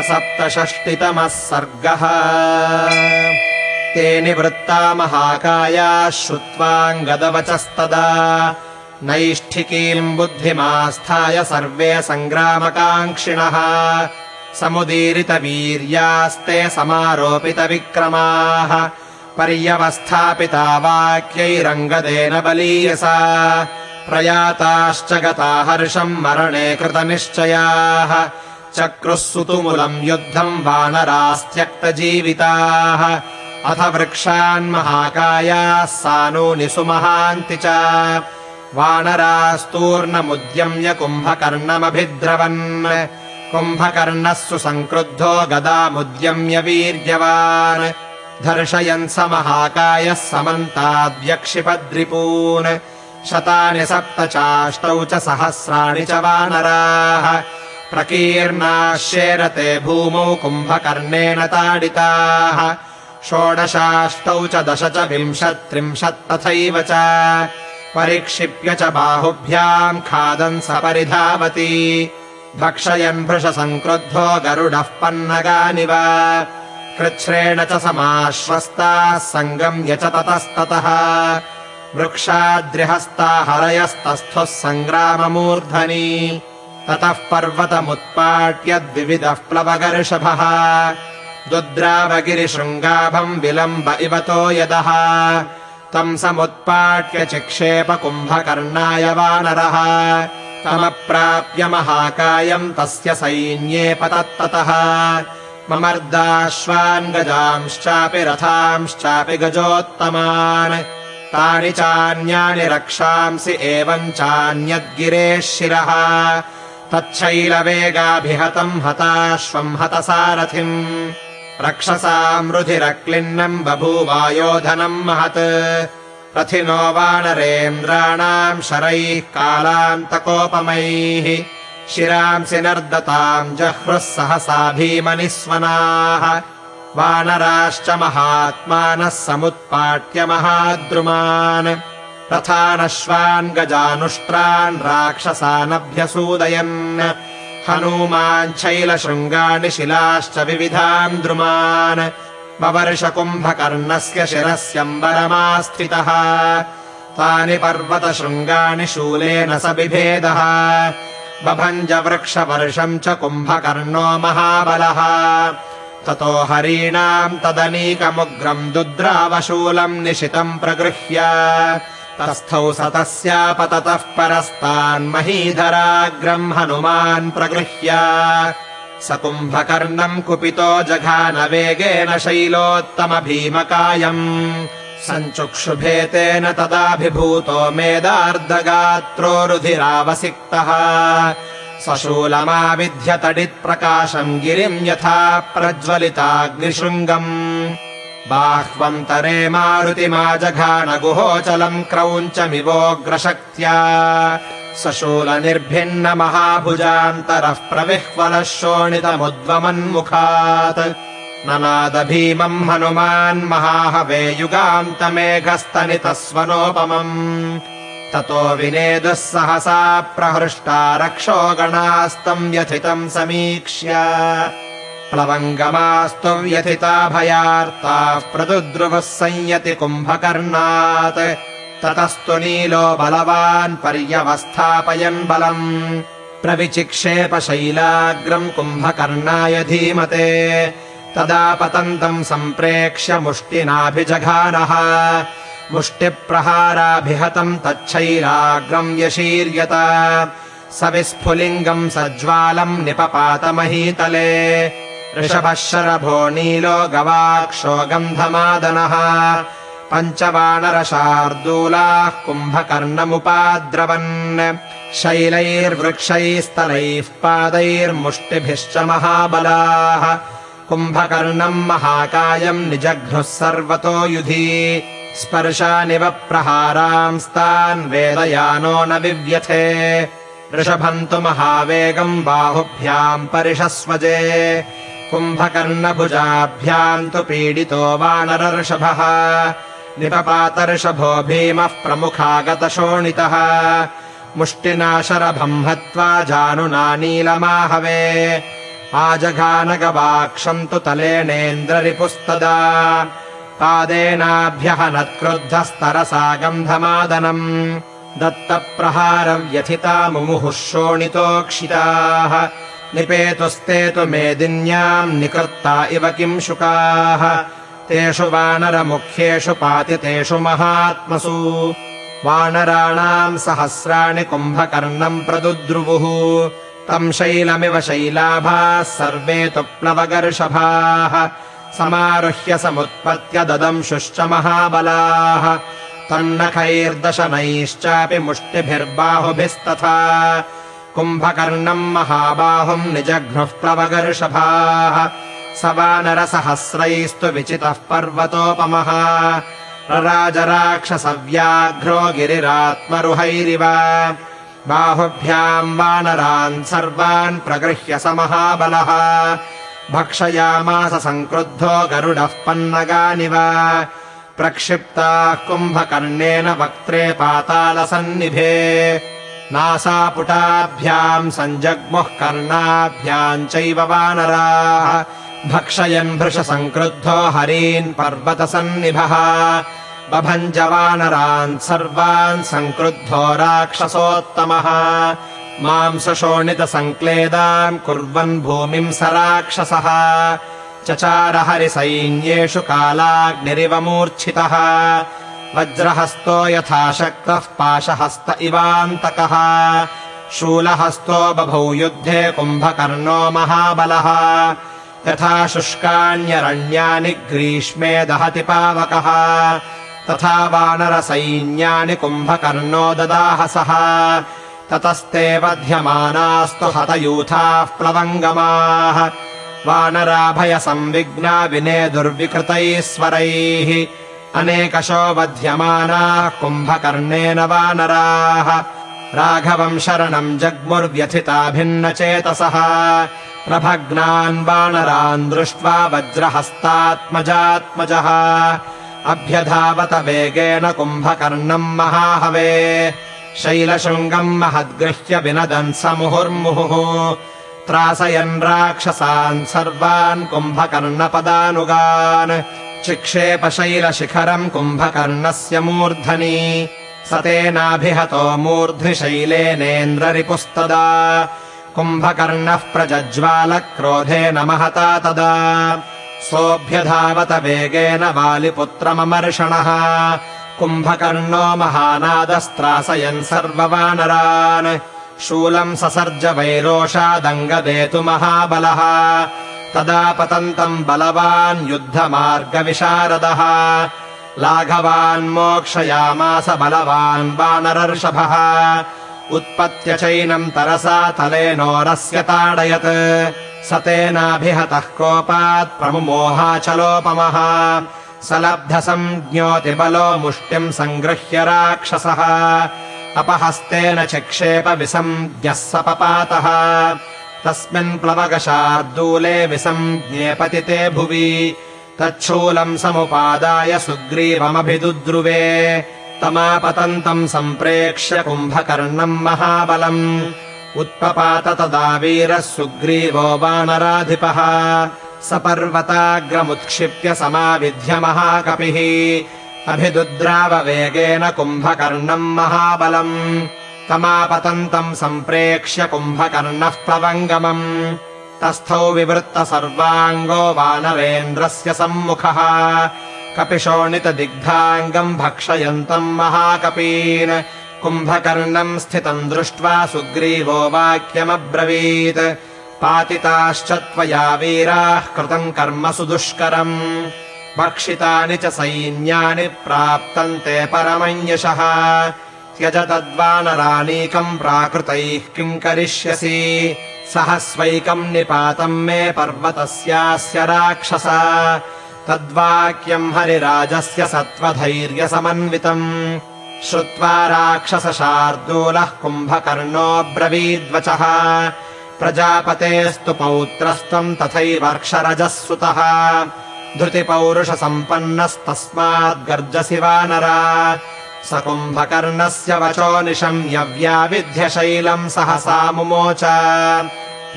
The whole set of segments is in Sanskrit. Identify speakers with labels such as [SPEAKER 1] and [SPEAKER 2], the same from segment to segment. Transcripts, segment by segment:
[SPEAKER 1] सप्तषष्टितमः सर्गः। ते निवृत्ता महाकायाः श्रुत्वाङ्गदवचस्तदा। नैष्ठिकीम् बुद्धिमास्थाय सर्वे सङ्ग्रामकाङ्क्षिणः। समुदीरितवीर्यास्ते समारोपितविक्रमाः। पर्यवस्थापिता वाक्यैरङ्गदेन बलीयसा प्रयाताश्च गता हर्षम् मरणे कृतनिश्चयाः चक्रुः सुतुमुलम् युद्धम् वानरास्त्यक्तजीविताः। अथ वृक्षान्महाकायाः सानूनि सुमहान्ति च। वानरास्तूर्णमुद्यम्य कुम्भकर्णमभिद्रवन्। कुम्भकर्णः सुसङ्क्रुद्धो गदामुद्यम्य वीर्यवान्। दर्शयन् स महाकायः समन्ताद्यक्षिपद्रिपून् शतानि सप्त चाष्टौ च सहस्राणि च वानराः प्रकीर्णाश्येरते भूमौ कुम्भकर्णेन ताडिताः। षोडशाष्टौ च दश च विंशत्त्रिंशत् तथैव च। परिक्षिप्य च बाहुभ्याम् खादन् स परिधावति। भक्षयन् भृशसङ्क्रुद्धो गरुडः पन्नगानिव। कृच्छ्रेण च समाश्वस्ताः सङ्गम्य च ततस्ततः। वृक्षाद्रिहस्ता हरयस्तस्थुः सङ्ग्राममूर्धनि ततः पर्वतमुत्पाट्यद्विविधः प्लवगर्षभः। दुद्रावगिरिशृङ्गाभम् विलम्ब इवतो यदः। तम् समुत्पाट्य चिक्षेप कुम्भकर्णाय वानरः। तमप्राप्य महाकायम् तस्य सैन्ये पतत्ततः। ममर्दाश्वान् गजांश्चापि रथांश्चापि गजोत्तमान्। तानि चान्यानि रक्षांसि एवम् चान्यद्गिरेः शिरः तच्छैलवेगाभिहतम् हताश्वम् हतसारथिम्। रक्षसाम् रुधिरक्लिन्नम् बभूवायोधनम् महत्। रथिनो वानरेन्द्राणाम् शरैः कालान्तकोपमैः शिरांसि नर्दताम् जह्रुः सहसा भीमनिस्वनाः। वानराश्च महात्मानः समुत्पाट्य महाद्रुमान् रथानश्वान् गजानुष्ट्रान् राक्षसानभ्यसूदयन्। हनूमाञ्छैलशृङ्गाणि शिलाश्च विविधान् द्रुमान्। बवर्षकुम्भकर्णस्य शिरस्यम्बरमास्थितः। तानि पर्वतशृङ्गाणि शूलेन स बिभेदः। बभञ्जवृक्षवर्षम् च कुम्भकर्णो महाबलः। ततो हरीणाम् तदनीकमुग्रम् दुद्रावशूलम् निशितम् प्रगृह्य तस्थौ सतस्यापततः परस्तान्महीधराग्रम् हनुमान् प्रगृह्य। स कुम्भकर्णम् कुपितो जघानवेगेन शैलोत्तमभीमकायम्। सञ्चुक्षुभेतेन तदाभिभूतो मेदार्धगात्रो रुधिरावसिक्तः। सशूलमाविध्यतडित्प्रकाशम् गिरिम् यथा प्रज्वलिताग्निशृङ्गम् बाह्वन्तरे मारुतिमाजघानगुहोचलम् क्रौञ्चमिवोग्रशक्त्या। सशूलनिर्भिन्नमहाभुजान्तरः प्रविह्वलः शोणितमुद्वमन्मुखात्। ननाद भीमम् हनुमान् महाहवे युगान्तमेघस्तनितस्वनोपमम्। ततो विनेदुः सहसा प्रहृष्टा रक्षो गणास्तम् व्यथितम् समीक्ष्य प्लवङ्गमास्तु व्यथिता भयार्ताः प्रदुद्रुवः संयति कुम्भकर्णात्। ततस्तु नीलो बलवान् पर्यवस्थापयन् बलम्। प्रविचिक्षेप शैलाग्रम् कुम्भकर्णाय धीमते। तदा पतन्तम् सम्प्रेक्ष्य मुष्टिनाभिजघानः। मुष्टिप्रहाराभिहतम् तच्छैलाग्रम् व्यशीर्यत स विस्फुलिङ्गम् सज्ज्वालम् निपपातमहीतले ऋषभः नीलो गवाक्षो गन्धमादनः पञ्चवानरशार्दूलाः कुम्भकर्णमुपाद्रवन् शैलैर्वृक्षैस्तलैः पादैर्मुष्टिभिश्च महाबलाः। कुम्भकर्णम् महाकायम् निजघ्नुः सर्वतो युधि स्पर्शानिव प्रहारांस्तान् वेदयानो न विव्यथे। ऋषभम् तु महावेगम् बाहुभ्याम् परिषस्वजे कुम्भकर्णभुजाभ्याम् तु पीडितो वानरर्षभः निपपातर्षभो भीमः प्रमुखागतशोणितः। मुष्टिना शरभम् हत्वा जानुना नीलमाहवे। आजघानगवाक्षम् तु तलेनेन्द्ररिपुस्तदा पादेनाभ्यः नत्क्रुद्धस्तरसा गन्धमादनम् दत्तप्रहारव्यथिता मुमुहुः शोणितोक्षिताः निपेतुस्ते तु मेदिन्याम् निकृत्ता इव किम् शुकाः? तेषु वानरमुख्येषु पातितेषु महात्मसु। वानराणाम् सहस्राणि कुम्भकर्णम् प्रदुद्रुवुः। तम् शैलमिव शैलाभाः सर्वे तु प्लवगर्षभाः समारुह्य समुत्पत्य ददंशुश्च महाबलाः। तन्नखैर्दशनैश्चापि मुष्टिभिर्बाहुभिस्तथा कुम्भकर्णम् महाबाहुम् निजघ्नुः प्लवगर्षभाः स वानरसहस्रैस्तु विचितः पर्वतोपमः रराजराक्षसव्याघ्रो गिरिरात्मरुहैरिव बाहुभ्याम् वानरान् सर्वान् प्रगृह्य स महाबलः भक्षयामास सङ्क्रुद्धो गरुडः पन्नगानिव प्रक्षिप्ताः कुम्भकर्णेन वक्त्रे पातालसन्निभे नासापुटाभ्याम् सञ्जग्मुः कर्णाभ्याम् चैव वानराः। भक्षयन् भृशसङ्क्रुद्धो हरीन् पर्वतसन्निभः। बभञ्जवानरान् सर्वान् सङ्क्रुद्धो राक्षसोत्तमः। मांसशोणितसङ्क्लेदाम् कुर्वन् भूमिम् स राक्षसः। चचार हरिसैन्येषु कालाग्निरिव मूर्च्छितः वज्रहस्तो यथा शक्तः पाशहस्त इवान्तकः। शूलहस्तो बभौ युद्धे कुम्भकर्णो महाबलः। यथा शुष्काण्यरण्यानि ग्रीष्मे दहति पावकः। तथा वानरसैन्यानि कुम्भकर्णो ददाहसः ततस्ते वध्यमानास्तु हतयूथाः प्लवङ्गमाः। वानराभयसंविघ्ना विने दुर्विकृतैः स्वरैः अनेकशो वध्यमानाः कुम्भकर्णेन वानराः राघवम् शरणम् जग्मुर्व्यथिता भिन्नचेतसः प्रभग्नान् वानरान् दृष्ट्वा वज्रहस्तात्मजात्मजः। अभ्यधावत वेगेन कुम्भकर्णम् महाहवे। शैलशृङ्गम् महद्गृह्य विनदन् स मुहुर्मुहुः त्रासयन् राक्षसान् सर्वान् कुम्भकर्णपदानुगान् चिक्षेपशैलशिखरम् कुम्भकर्णस्य मूर्धनि। स तेनाभिहतो मूर्ध्नि शैलेनेन्द्ररिपुस्तदा कुम्भकर्णः प्रजज्वालक्रोधेन महता तदा। सोऽभ्यधावत वेगेन वालिपुत्रममर्षणः। कुम्भकर्णो महानादस्त्रासयन् सर्ववानरान्। शूलम् ससर्ज वैरोषादङ्गदेतु महाबलः तदा पतन्तम् बलवान् युद्धमार्गविशारदः। लाघवान् मोक्षयामास बलवान् वानरर्षभः। उत्पत्य चैनम् तरसा तलेनोरस्य ताडयत्। स तेनाभिहतः कोपात् प्रमुमोहाचलोपमः स लब्धसञ्ज्ञोतिबलो मुष्टिम् सङ्गृह्य राक्षसः। अपहस्तेन चिक्षेप विसञ्ज्ञः स पपातः तस्मिन् प्लवगशार्दूले विसञ्ज्ञे पतिते भुवि। तच्छूलम् समुपादाय सुग्रीवमभिदुद्रुवे। तमापतन्तम् सम्प्रेक्ष्य कुम्भकर्णम् महाबलम्। उत्पपात तदा वीरः सुग्रीवो वानराधिपः। स पर्वताग्रमुत्क्षिप्य समाविध्य महाकपिः। अभिदुद्राववेगेन कुम्भकर्णम् महाबलम् तमापतन्तम् सम्प्रेक्ष्य कुम्भकर्णः प्लवङ्गमम्। तस्थौ विवृत्त सर्वाङ्गो वानरेन्द्रस्य सम्मुखः। कपिशोणितदिग्धाङ्गम् भक्षयन्तम् महाकपीन्। कुम्भकर्णम् स्थितम् दृष्ट्वा सुग्रीवो वाक्यमब्रवीत्। पातिताश्च त्वया वीराः कृतम् कर्म सुदुष्करम्। भक्षितानि च सैन्यानि प्राप्तम् ते परमञ्यशः त्यज तद्वानरानीकम् प्राकृतैः किम् करिष्यसि? सहस्वैकम् निपातम् मे पर्वतस्यास्य राक्षस। तद्वाक्यम् हरिराजस्य सत्त्वधैर्यसमन्वितम्। श्रुत्वा राक्षसशार्दूलः कुम्भकर्णोऽब्रवीद्वचः। प्रजापतेस्तु पौत्रस्त्वम् तथैवर्क्षरजः सुतः धृतिपौरुषसम्पन्नस्तस्माद्गर्जसि वानरा स कुम्भकर्णस्य वचो निशम्यव्याविध्यशैलम् सहसा मुमोच।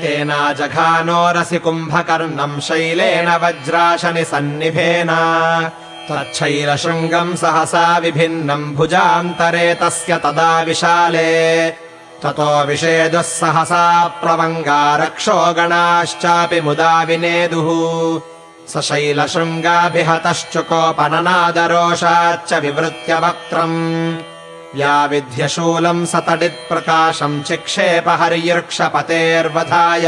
[SPEAKER 1] तेनाजघानोरसि कुम्भकर्णम् शैलेन वज्राशनि सन्निभेन। तच्छैलशृङ्गम् सहसा विभिन्नम् भुजान्तरे तस्य तदा विशाले। ततो विषेदुः सहसा प्लवङ्गा रक्षो गणाश्चापि मुदा विनेदुः स शैलशृङ्गाभिहतश्चुकोपननादरोषाच्च विवृत्य वक्त्रम् व्याविध्यशूलम् सतडित्प्रकाशम् चिक्षेपहर्यृक्षपतेर्वधाय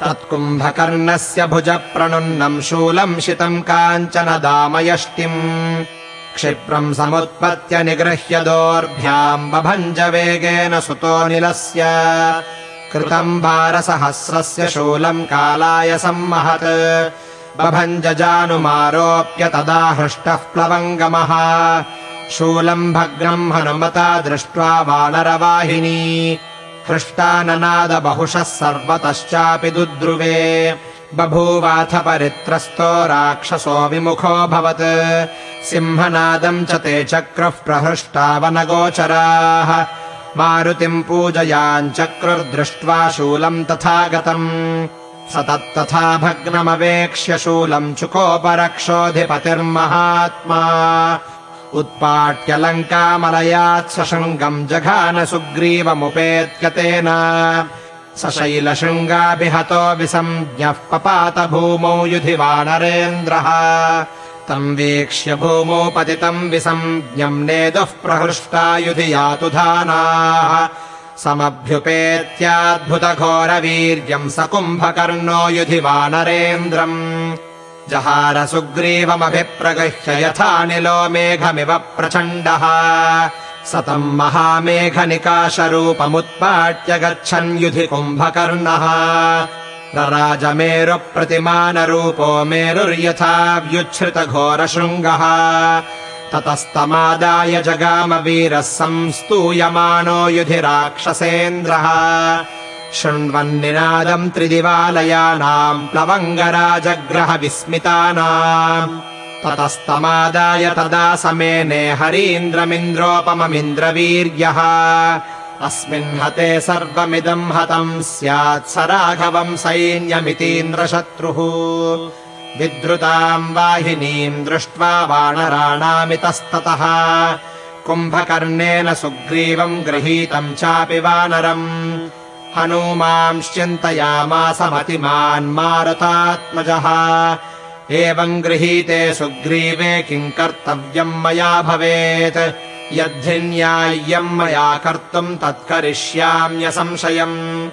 [SPEAKER 1] तत्कुम्भकर्णस्य भुजप्रणुन्नम् शूलम् शितम् काञ्चन दामयष्टिम् क्षिप्रम् समुत्पत्य निगृह्य दोर्भ्याम् बभञ्ज वेगेन सुतोऽनिलस्य कृतम् भारसहस्रस्य शूलम् कालाय सम्महत् बभञ्जजानुमारोप्य तदा हृष्टः प्लवङ्गमः। शूलम् भग्नम् हनुमता दृष्ट्वा वानरवाहिनी। हृष्टाननाद बहुशः सर्वतश्चापि दुद्रुवे। बभूवाथ परित्रस्तो राक्षसो विमुखोऽभवत् सिंहनादम् च ते चक्रुः प्रहृष्टावनगोचराः मारुतिम् पूजयाञ्चक्रुर्दृष्ट्वा शूलम् तथा गतम् स तत्तथा भग्नमवेक्ष्य शूलम् चुकोपरक्षोऽधिपतिर्महात्मा उत्पाट्यलङ्कामलयात् सशृङ्गम् जघान सुग्रीवमुपेत्यतेन स शैलशृङ्गाभिहतो विसञ्ज्ञः पपात भूमौ युधि वानरेन्द्रः तम् वीक्ष्य भूमौ पतितम् विसञ्ज्ञम् नेदुः प्रहृष्टा युधि यातुधानाः समभ्युपेत्याद्भुतघोरवीर्यम् स कुम्भकर्णो युधि वानरेन्द्रम् जहार सुग्रीवमभिप्रगह्य यथानिलो मेघमिव प्रचण्डः। स तम् महामेघनिकाशरूपमुत्पाट्य गच्छन् युधि कुम्भकर्णः रराजमेरुप्रतिमानरूपो मेरुर्यथा व्युच्छ्रितघोरशृङ्गः ततस्तमादाय जगामवीरः संस्तूयमानो युधि राक्षसेन्द्रः शृण्वन्निनादम् त्रिदिवालयानाम् प्लवङ्गराजग्रह विस्मितानाम् ततस्तमादाय तदा समेने हरीन्द्रमिन्द्रोपममिन्द्रवीर्यः। अस्मिन् हते सर्वमिदम् हतम् स्यात् स राघवम् सैन्यमितीन्द्रशत्रुः विद्रुताम् वाहिनीम् दृष्ट्वा वानराणामितस्ततः। कुम्भकर्णेन सुग्रीवम् गृहीतम् चापि वानरम्। हनूमांश्चिन्तयामासमतिमान् मारुतात्मजः। एवम् गृहीते सुग्रीवे किम् कर्तव्यम् मया भवेत्। यद्धिन्याय्यम् मया कर्तुम् तत्करिष्याम्यसंशयम्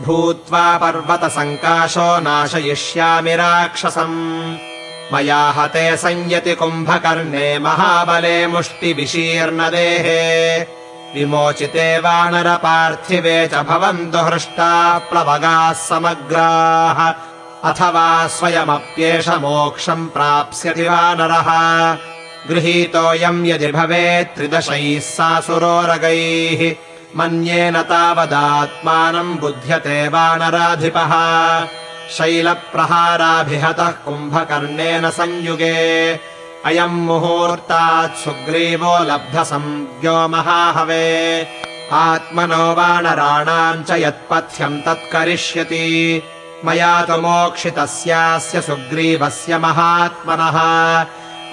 [SPEAKER 1] भूत्वा पर्वतसङ्काशो नाशयिष्यामि राक्षसम्। मया हते संयति कुम्भकर्णे महाबले मुष्टिविशीर्णदेहे विमोचिते वानरपार्थिवे च भवन्तु हृष्टाः प्लवगाः समग्राः। अथवा स्वयमप्येष मोक्षम् प्राप्स्यति वानरः। गृहीतोऽयम् यदि भवेत् त्रिदशैः सासुरोरगैः मन्येन तावदात्मानम् बुध्यते वानराधिपः। शैलप्रहाराभिहतः कुम्भकर्णेन संयुगे। अयम् मुहूर्तात् सुग्रीवो लब्धसंज्ञो महाहवे। आत्मनो वानराणाम् च यत्पथ्यम् तत्करिष्यति। मया तु मोक्षितस्यास्य सुग्रीवस्य महात्मनः।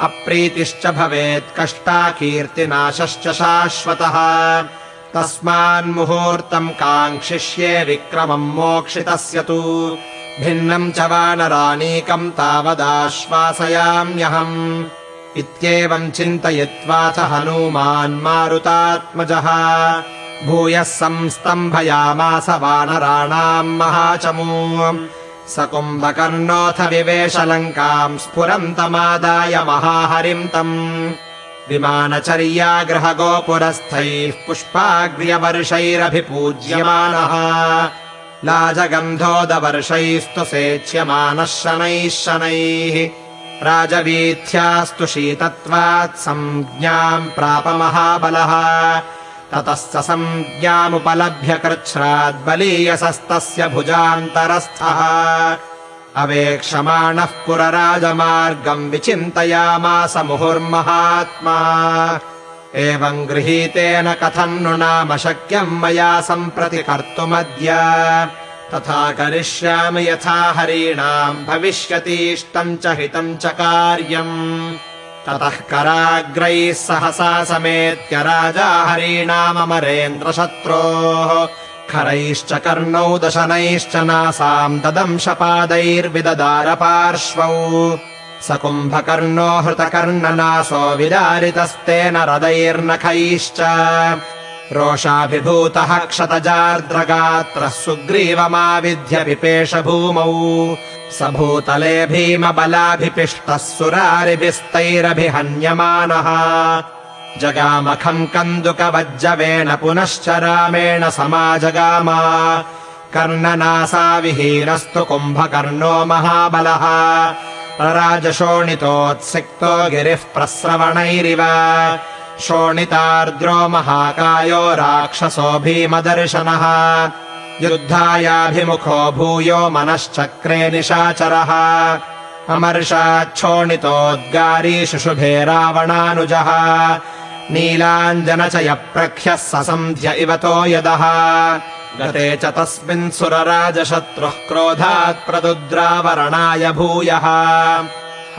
[SPEAKER 1] अप्रीतिश्च भवेत् कष्टा कीर्तिनाशश्च शाश्वतः तस्मान्मुहूर्तम् काङ्क्षिष्ये विक्रमम् मोक्षितस्य तु। भिन्नम् च वानरानीकम् तावदाश्वासयाम्यहम्। इत्येवम् चिन्तयित्वा च हनूमान् मारुतात्मजः। भूयः संस्तम्भयामास वानराणाम् महाचमू। स कुम्भकर्णोऽथ विवेशलङ्काम् स्फुरन्तमादाय महाहरिम् तम् विमानचर्यागृहगोपुरस्थैः पुष्पाग्र्यवर्षैरभिपूज्यमानः। लाजगन्धोदवर्षैस्तु सेच्यमानः शनैः शनैः। राजवीथ्यास्तु शीतत्वात् सञ्ज्ञाम् प्राप महाबलः ततश्च सञ्ज्ञामुपलभ्य कृच्छ्राद्बलीयसस्तस्य भुजान्तरस्थः अवेक्षमाणः पुरराजमार्गम् विचिन्तयामास मुहुर्महात्मा। एवम् गृहीतेन कथम् नु नाम शक्यम् मया सम्प्रति कर्तुमद्य। तथा करिष्यामि यथा हरीणाम् भविष्यतीष्टम् च हितम् च कार्यम्। ततः कराग्रैः सहसा समेत्य राजा हरीणामरेन्द्रशत्रोः खरैश्च कर्णौ दशनैश्च नासाम् ददंशपादैर्विददार पार्श्वौ स कुम्भकर्णो हृतकर्णनासो विदारितस्तेन रदैर्नखैश्च। रोषाभिभूतः क्षतजार्द्रगात्रः सुग्रीवमाविध्य पिपेश भूमौ स भूतले भीमबलाभिपिष्टः सुरारिभिस्तैरभिहन्यमानः जगामखम् कन्दुकवज्जवेन पुनश्च रामेण समाजगामा। कर्णनासा विहीनस्तु कुम्भकर्णो महाबलः। राजशोणितोत्सिक्तो गिरिः प्रस्रवणैरिव। शोणितार्द्रो महाकायो राक्षसो भीमदर्शनः। युद्धायाभिमुखो भूयो मनश्चक्रे निशाचरः। अमर्षाच्छोणितोद्गारी शुशुभे रावणानुजः नीलाञ्जनचयप्रख्यः ससन्ध्य इवतो यदः। गते च तस्मिन् सुरराजशत्रुः क्रोधात् प्रदुद्रावरणाय भूयः।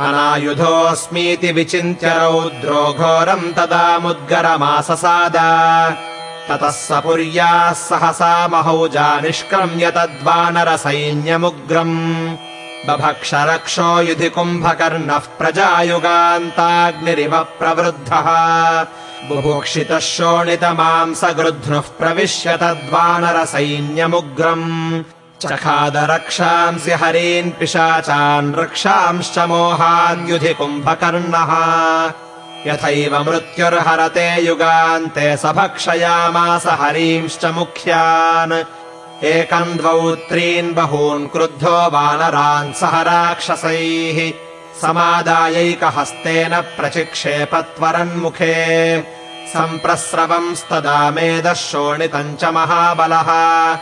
[SPEAKER 1] अनायुधोऽस्मीति विचिन्त्य रौद्रो घोरम् तदा मुद्गरमाससाद। ततः स पुर्याः सहसा महौजा निष्क्रम्य तद्वानरसैन्यमुग्रम् बभक्षरक्षो युधि कुम्भकर्णः प्रजायुगान्ताग्निरिव प्रवृद्धः। बुभुक्षितः शोणितमांसगृध्नुः प्रविश्य तद्वानरसैन्यमुग्रम् चखादरक्षांसि हरीन् पिशाचान् रक्षांश्च मोहाद्युधि कुम्भकर्णः। यथैव मृत्युर्हरते युगान्ते स भक्षयामास हरींश्च मुख्यान् एकम् द्वौ त्रीन् बहून् क्रुद्धो वानरान् सह राक्षसैः। समादायैकहस्तेन प्रचिक्षेपत्वरन्मुखे सम्प्रस्रवंस्तदा मेदः शोणितम् च महाबलः।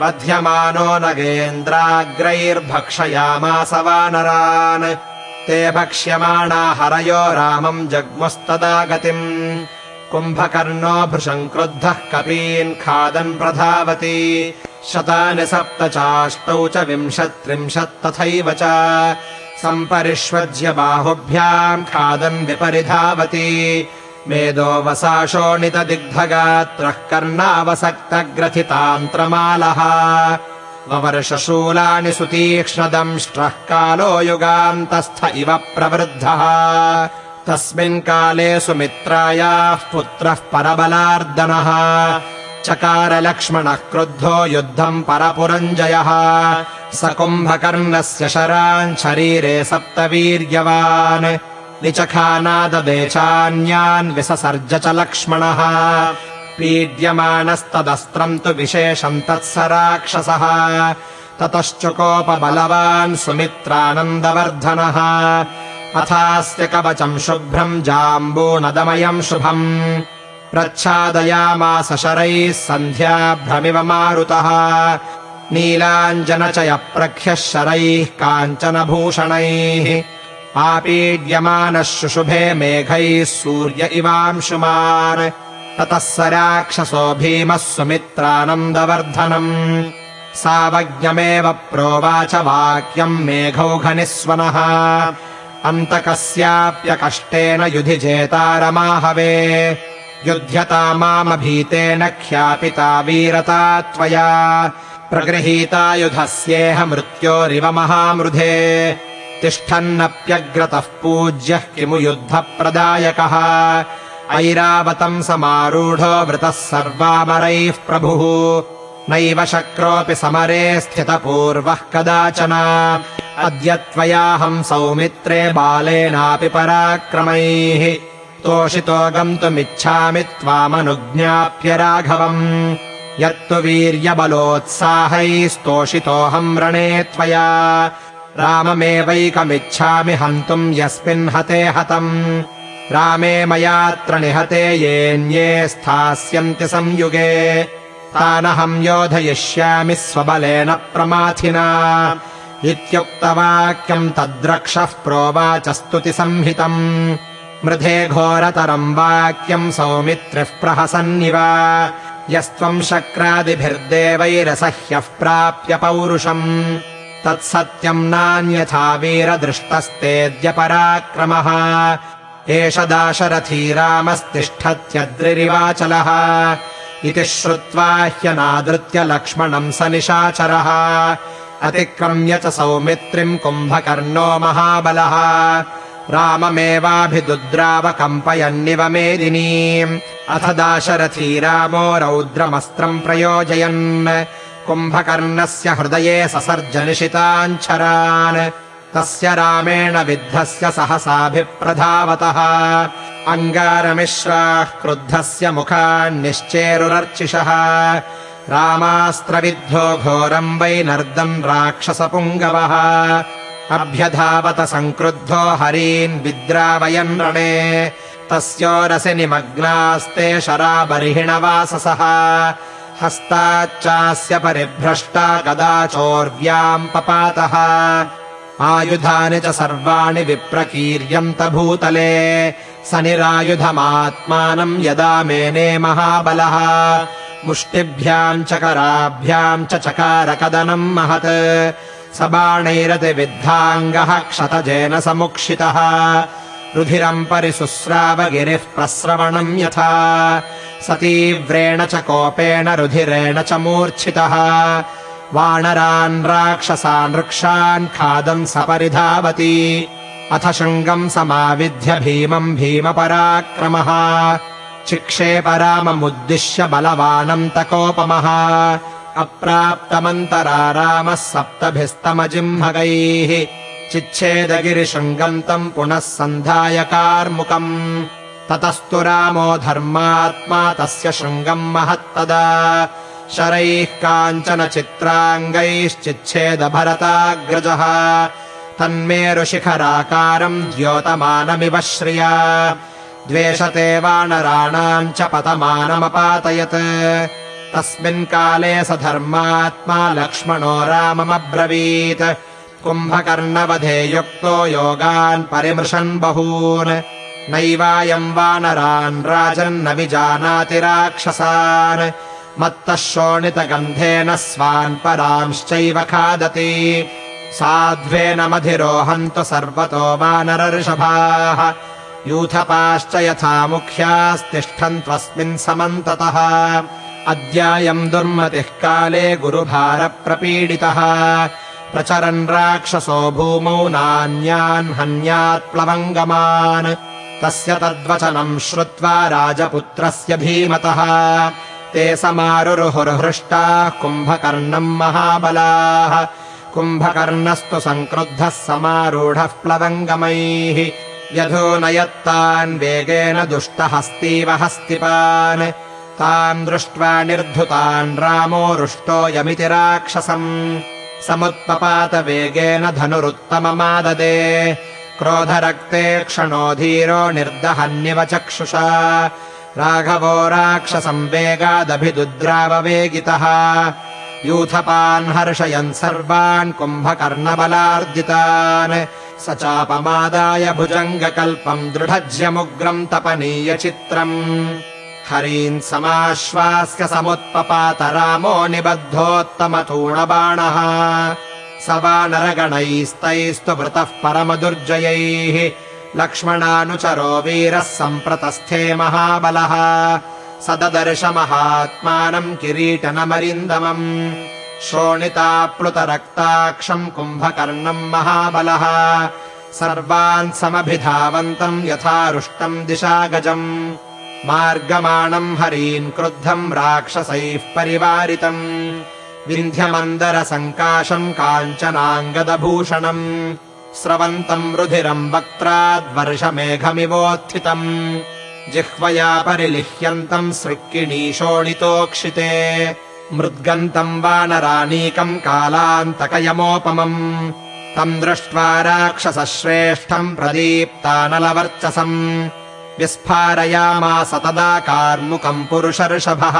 [SPEAKER 1] वध्यमानो नगेन्द्राग्रैर्भक्षयामास वानरान्। ते भक्ष्यमाणा हरयो रामम् जग्मुस्तदा गतिम्। कुम्भकर्णो भृशम् क्रुद्धः कपीन् खादन् प्रधावति शतानि सप्त चाष्टौ च विंशत्रिंशत् तथैव च सम्परिष्वज्य बाहुभ्याम् खादन् विपरिधावति। मेदो वसाशोणितदिग्धगात्रः कर्णावसक्तग्रथितान्त्रमालः। ववर्षशूलानि सुतीक्ष्णदंष्ट्रः कालो युगान्तस्थ इव प्रवृद्धः। तस्मिन् काले सुमित्रायाः पुत्रः परबलार्दनः चकारलक्ष्मणः क्रुद्धो युद्धम् परपुरञ्जयः। स कुम्भकर्णस्य शरान् शरीरे सप्तवीर्यवान्। निचखानाददे चान्यान् विससर्ज च लक्ष्मणः। पीड्यमानस्तदस्त्रम् तु विशेषम् तत्स राक्षसः। ततश्चुकोपबलवान् सुमित्रानन्दवर्धनः। अथास्य कवचम् शुभ्रम् जाम्बूनदमयम् शुभम् प्रच्छादयामास शरैः सन्ध्याभ्रमिव मारुतः। नीलाञ्जनचयप्रख्यः शरैः काञ्चनभूषणैः। आपीड्यमानः शुशुभे मेघैः सूर्य इवांशुमान् ततः स राक्षसो भीमः सुमित्रानन्दवर्धनम्। सावज्ञमेव प्रोवाच वाक्यम् मेघौघनिस्वनः अन्तकस्याप्यकष्टेन युधि जेतारमाहवे युध्यता मामभीतेन ख्यापिता वीरता त्वया। प्रगृहीता युधस्येह मृत्योरिव महामृधे। तिष्ठन्नप्यग्रतः पूज्यः किमु युद्धप्रदायकः? ऐरावतम् समारूढो वृतः सर्वामरैः प्रभुः। नैव शक्रोऽपि समरे स्थितपूर्वः कदाचन। अद्य त्वयाहम् सौमित्रे बालेनापि पराक्रमैः तोषितो गन्तुमिच्छामि त्वामनुज्ञाप्य राघवम्। यत्तु वीर्यबलोत्साहैस्तोषितोऽहम् रणे त्वया। राममेवैकमिच्छामि हन्तुम् यस्मिन् हते हतम्। रामे मयात्र निहते येऽन्ये स्थास्यन्ति संयुगे। तानहम् योधयिष्यामि स्वबलेन प्रमाथिना। इत्युक्तवाक्यम् तद्रक्षः प्रोवाच स्तुतिसंहितम् मृधे घोरतरम् वाक्यम् सौमित्रिः प्रहसन्निव। यस्त्वम् शक्रादिभिर्देवैरसह्यः प्राप्य पौरुषम्। तत्सत्यम् नान्यथा वीरदृष्टस्तेऽद्य पराक्रमः एष दाशरथी रामस्तिष्ठत्यद्रिरिवाचलः। इति श्रुत्वा ह्यनादृत्य लक्ष्मणम् स निशाचरः अतिक्रम्य च सौमित्रिम् कुम्भकर्णो महाबलः राममेवाभिदुद्रावकम्पयन्निव मेदिनीम्। अथ दाशरथी रामो रौद्रमस्त्रम् प्रयोजयन्। कुम्भकर्णस्य हृदये ससर्जनिशिताञ्छरान् तस्य रामेण विद्धस्य सहसाभिप्रधावतः। अङ्गारमिश्राः क्रुद्धस्य मुखान्निश्चेरुरर्चिषः रामास्त्रविद्धो घोरम् वैनर्दम् राक्षसपुङ्गवः अभ्यधावत सङ्क्रुद्धो हरीन् विद्रावयन् रणे। तस्योरसि निमग्नास्ते शराबर्हिणवाससः। हस्ताच्चास्य परिभ्रष्टा चोर्व्याम् पपातः। आयुधानि च सर्वाणि विप्रकीर्यन्त भूतले। स निरायुधमात्मानम् यदा मेने महाबलः। मुष्टिभ्याम् च कराभ्याम् च चकारकदनम् महत् स बाणैरतिविद्धाङ्गः क्षतजेन समुक्षितः। रुधिरम् परिशुस्रावगिरिः प्रस्रवणम् यथा। स तीव्रेण च कोपेन रुधिरेण च मूर्च्छितः। वानरान् राक्षसान् वृक्षान् खादन् सपरिधावति। अथ शृङ्गम् समाविध्य भीमम् भीमपराक्रमः। चिक्षेपराममुद्दिश्य बलवानन्तकोपमः अप्राप्तमन्तरा रामः सप्तभिस्तमजिह्मगैः चिच्छेदगिरिशृङ्गम् तम् पुनः सन्धाय कार्मुकम् ततस्तु रामो धर्मात्मा तस्य शृङ्गम् महत्तदा। शरैः काञ्चन चित्राङ्गैश्चिच्छेदभरताग्रजः। तन्मेरुशिखराकारम् द्योतमानमिव श्रिया। द्वेषते वानराणाम् च पतमानमपातयत् तस्मिन् काले स धर्मात्मा लक्ष्मणो राममब्रवीत्। कुम्भकर्णवधे युक्तो योगान् परिमृशन् बहून्। नैवायम् वानरान् राजन्न विजानाति राक्षसान्। मत्तः शोणितगन्धेन स्वान् परांश्चैव खादति। साध्वेन मधिरोहन्तु सर्वतो वानरऋषभाः यूथपाश्च यथा मुख्यास्तिष्ठन्त्वस्मिन् समन्ततः अद्यायम् दुर्मतिः काले गुरुभारप्रपीडितः। प्रचरन् राक्षसो भूमौ नान्यान् हन्यात् प्लवङ्गमान्। तस्य तद्वचनम् श्रुत्वा राजपुत्रस्य भीमतः। ते समारुरुहुर्हृष्टाः कुम्भकर्णम् महाबलाः। कुम्भकर्णस्तु सङ्क्रुद्धः समारूढः प्लवङ्गमैः। व्यधूनयत्तान् वेगेन दुष्टहस्तीव हस्तिपान् तान् दृष्ट्वा निर्धुतान् रामो रुष्टोऽयमिति राक्षसम्। समुत्पपात वेगेन धनुरुत्तममाददे। क्रोधरक्ते क्षणो धीरो निर्दहन्यव चक्षुषा। राघवो राक्षसंवेगादभिदुद्राववेगितः यूथपान् हर्षयन् सर्वान् कुम्भकर्णबलार्जितान्। स चापमादाय भुजङ्गकल्पम् दृढज्यमुग्रम् तपनीय चित्रम् हरीन् समाश्वास्य समुत्पपात रामो निबद्धोत्तमतूणबाणः स वानरगणैस्तैस्तु वृतः परमदुर्जयैः। लक्ष्मणानुचरो वीरः सम्प्रतस्थे महाबलः। स ददर्श महात्मानम् किरीटनमरिन्दमम्। शोणिताप्लुतरक्ताक्षम् कुम्भकर्णम् महाबलः। सर्वान् समभिधावन्तम् यथारुष्टम् दिशागजम् मार्गमाणम् हरीन् क्रुद्धम् राक्षसैः परिवारितम्। विन्ध्यमन्दरसङ्काशम् काञ्चनाङ्गदभूषणम्। स्रवन्तम् रुधिरम् वक्त्राद्वर्षमेघमिवोत्थितम् जिह्वया परिलिह्यन्तम् सृक्किणीशोणितोक्षिते मृद्गन्तम् वानरानीकम् कालान्तकयमोपमम्। तम् दृष्ट्वा राक्षसश्रेष्ठम् प्रदीप्तानलवर्चसम् विस्फारयामास तदा कार्मुकम् पुरुषर्षभः।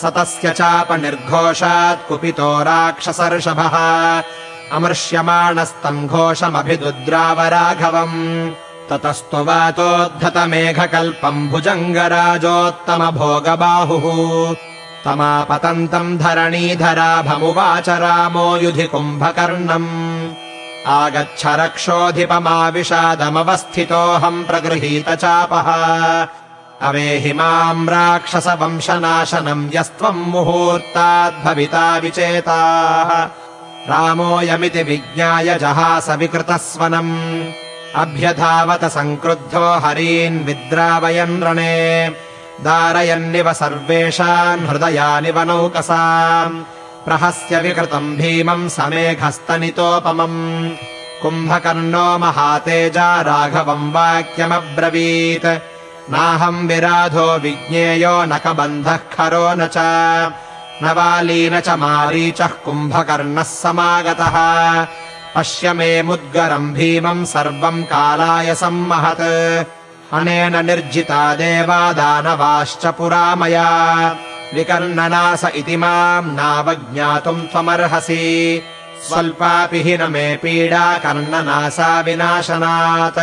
[SPEAKER 1] स तस्य चापनिर्घोषात् कुपितो राक्षसर्षभः। अमृष्यमाणस्तम् घोषमभिदुद्राव राघवम् ततस्तु वातोद्धतमेघकल्पम् भुजङ्गराजोत्तमभोगबाहुः। तमापतन्तम् धरणीधराभमुवाच रामो युधि कुम्भकर्णम् आगच्छ रक्षोऽधिपमाविषादमवस्थितोऽहम् प्रगृहीत चापः अवेहि माम् राक्षसवंशनाशनम् यस्त्वम् मुहूर्ताद्भविता विचेताः। रामोऽयमिति विज्ञाय जहास विकृतस्वनम्। अभ्यधावत सङ्क्रुद्धो हरीन् विद्रावयन् रणे। दारयन्निव सर्वेषाम् हृदयानिव नौकसाम् प्रहस्य विकृतम् भीमम् समेघस्तनितोपमम्। कुम्भकर्णो महातेजा राघवम् वाक्यमब्रवीत्। नाहम् विराधो विज्ञेयो न कबन्धः खरो न च। न वाली न च मारीचः कुम्भकर्णः समागतः। पश्य मे मुद्गरम् भीमम् सर्वम् कालाय सम्महत् अनेन निर्जिता देवा दानवाश्च पुरा मया विकर्णनास इति माम् नावज्ञातुम् त्वमर्हसि। स्वल्पापि हि न मे पीडा कर्णनासा विनाशनात्।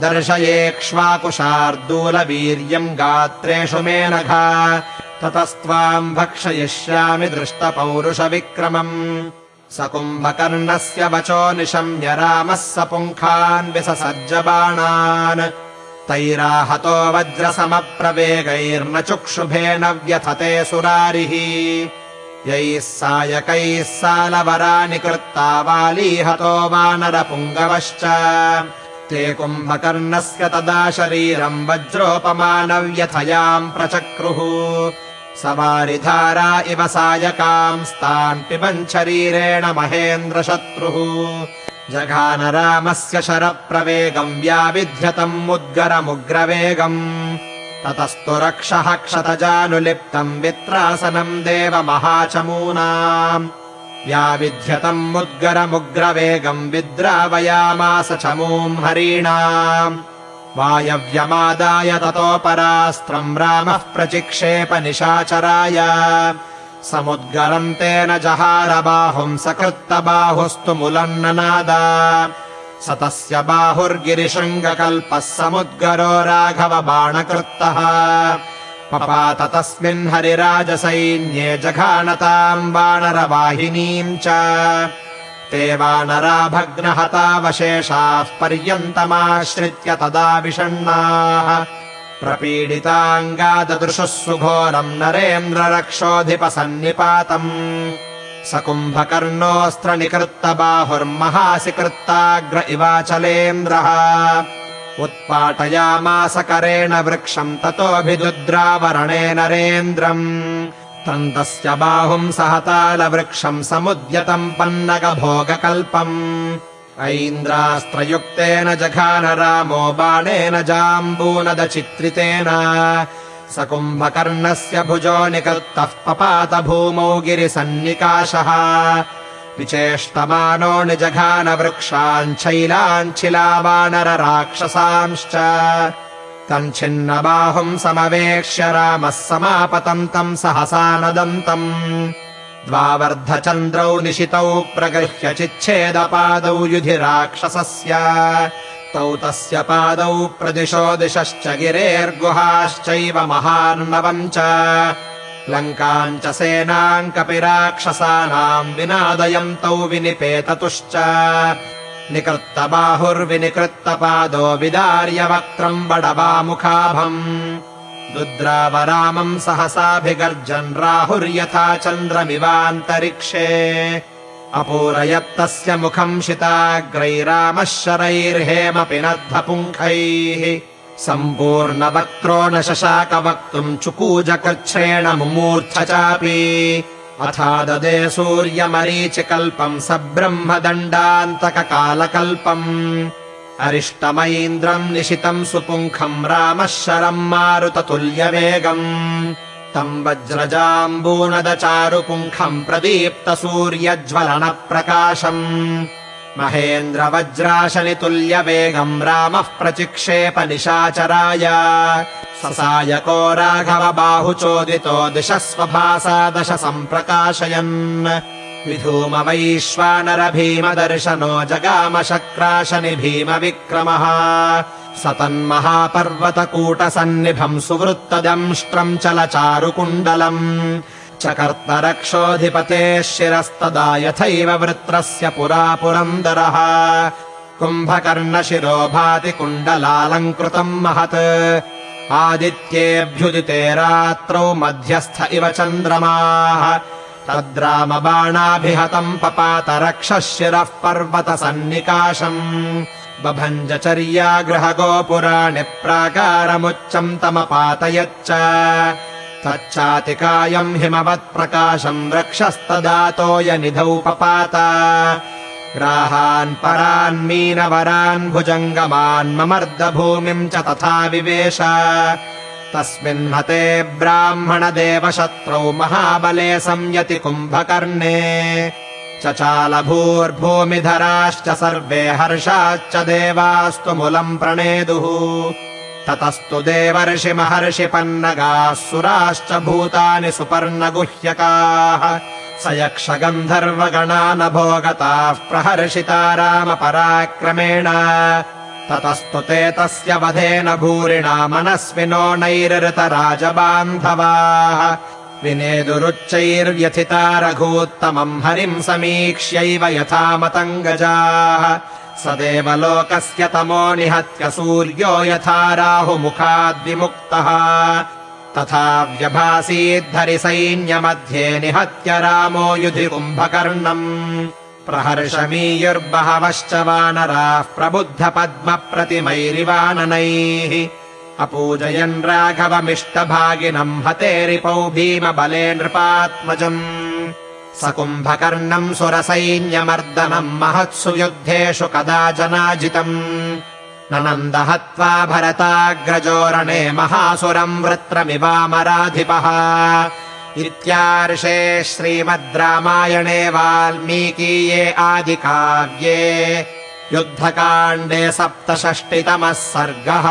[SPEAKER 1] दर्शयेक्ष्वाकुशार्दूलवीर्यम् गात्रेषु मे नघा। ततस्त्वाम् भक्षयिष्यामि दृष्टपौरुषविक्रमम्। स कुम्भकर्णस्य वचो निशम्य रामः स पुङ्खान् बाणान् तैराहतो वज्रसमप्रवेगैर्न चुक्षुभेन व्यथते सुरारिः। यैः सायकैः सालवरानि कृत्ता वालीहतो वानरपुङ्गवश्च। ते कुम्भकर्णस्य तदा शरीरम् वज्रोपमानव्यथयाम् प्रचक्रुः। सवारिधारा इव सायकांस्तान् पिबन् शरीरेण महेन्द्रशत्रुः जघान रामस्य शरप्रवेगम् व्याविध्यतम् मुद्गरमुग्रवेगम् ततस्तु रक्षः क्षतजानुलिप्तम् वित्रासनम् देवमहाचमूनाम् व्याविध्यतम् मुद्गरमुग्रवेगम् विद्रावयामास चमूम् हरीणाम्। वायव्यमादाय ततोपरास्त्रम् रामः प्रचिक्षेप निशाचराय समुद्गरम् तेन जहारबाहुम् सकृत्तबाहुस्तु मुलन्ननाद। स तस्य बाहुर्गिरिशृङ्गकल्पः समुद्गरो राघव बाणकृत्तः पपात तस्मिन् हरिराजसैन्ये जघानताम् वानरवाहिनीम् च। ते वानरा भग्नहतावशेषाः पर्यन्तमाश्रित्य तदा विषण्णाः प्रपीडिताङ्गाददृशुः सुघोरम् नरेन्द्ररक्षोऽधिपसन्निपातम् स कुम्भकर्णोऽस्त्रनिकृत्त बाहुर्महासि कृत्ताग्र इवाचलेन्द्रः। उत्पाटयामास करेण वृक्षम् ततोऽभिदुद्रावरणे नरेन्द्रम्। तन्तस्य बाहुम् सहतालवृक्षम् समुद्यतम् पन्नगभोगकल्पम् ऐन्द्रास्त्रयुक्तेन जघान रामो बाणेन जाम्बूनदचित्रितेन। स कुम्भकर्णस्य भुजो निकृत्तः पपात भूमौ गिरिसन्निकाशः। विचेष्टमानो निजघान वृक्षाञ्छैलाञ्छिलावानरराक्षसांश्च तम् छिन्नबाहुम् समवेक्ष्य रामः समापतन्तम् सहसा नदन्तम् द्वावर्धचन्द्रौ निशितौ प्रगृह्य चिच्छेदपादौ युधि राक्षसस्य तौ तस्य पादौ प्रदिशो दिशश्च गिरेर्गुहाश्चैव महार्णवम् च। लङ्काम् च सेनाम् कपिराक्षसानाम् विनादयन्तौ विनिपेततुश्च। निकृत्तबाहुर्विनिकृत्तपादो विदार्य वक्त्रम् बडवामुखाभम् दुद्रावरामम् सहसाभिगर्जन् राहुर्यथा चन्द्रमिवान्तरिक्षे। अपूरयत्तस्य मुखम् शिताग्रैरामः शरैर्हेमपि नद्धपुङ्खैः सम्पूर्णवक्त्रो न शशाक वक्तुम् मुमूर्छ चापि अथा ददे सूर्यमरीचिकल्पम् सब्रह्मदण्डान्तककालकल्पम् अरिष्टमैन्द्रम् निशितम् सुपुङ्खम् रामः शरम् मारुततुल्यवेगम्। तम् वज्रजाम्बूनदचारुपुङ्खम् प्रदीप्तसूर्यज्वलनप्रकाशम्। महेन्द्रवज्राशनितुल्यवेगम् रामः प्रचिक्षेप निशाचराय ससायको राघव बाहुचोदितो दिशः स्वभासा दश सम्प्रकाशयन् विधूम वैश्वानर भीमदर्शनो जगाम शक्राशनि चलचारुकुण्डलम् चकर्तरक्षोऽधिपतेः शिरस्तदा यथैव वृत्रस्य पुरा पुरन्दरः कुम्भकर्णशिरो भाति कुण्डलालङ्कृतम् महत्। आदित्येऽभ्युदिते रात्रौ मध्यस्थ इव चन्द्रमाः तद्रामबाणाभिहतम् पपात रक्षः शिरः बभञ्जचर्या गृहगोपुराणि प्राकारमुच्चम् तमपातयच्च तच्चातिकायम् हिमवत्प्रकाशम् रक्षस्तदातोयनिधौ पपात। ग्राहान् परान् मीनवरान् भुजङ्गमान् ममर्दभूमिम् च तथा विवेश तस्मिन्हते ब्राह्मणदेवशत्रौ महाबले संयति कुम्भकर्णे। चचालभूर्भूमिधराश्च सर्वे हर्षाश्च देवास्तु मुलम् प्रणेदुः। ततस्तु देवर्षि महर्षि पन्नगाः सुराश्च भूतानि सुपर्णगुह्यकाः। स यक्षगन्धर्वगणानभोगताः प्रहर्षिता रामपराक्रमेण ततस्तु ते तस्य वधेन भूरिणा मनस्विनो नैरृतराजबान्धवाः विनेदुरुच्चैर्व्यथिता रघूत्तमम् हरिम् समीक्ष्यैव यथा मतङ्गजाः स देवलोकस्य तमो निहत्य सूर्यो यथा राहुमुखाद्विमुक्तः। तथा व्यभासीद्धरि सैन्यमध्ये निहत्य रामो युधि कुम्भकर्णम् प्रहर्षमीयुर्बहवश्च वानराः प्रबुद्धपद्मप्रतिमैरिवाननैः। अपूजयन् राघवमिष्टभागिनम् हतेरिपौ भीमबले नृपात्मजम्। स कुम्भकर्णम् सुरसैन्यमर्दनम् महत्सु युद्धेषु कदा जनाजितम्। ननन्द हत्वा भरताग्रजोरणे महासुरम् वृत्रमिवामराधिपः इत्यार्षे श्रीमद् रामायणे वाल्मीकीये आदिकाव्ये युद्धकाण्डे सप्तषष्टितमः सर्गः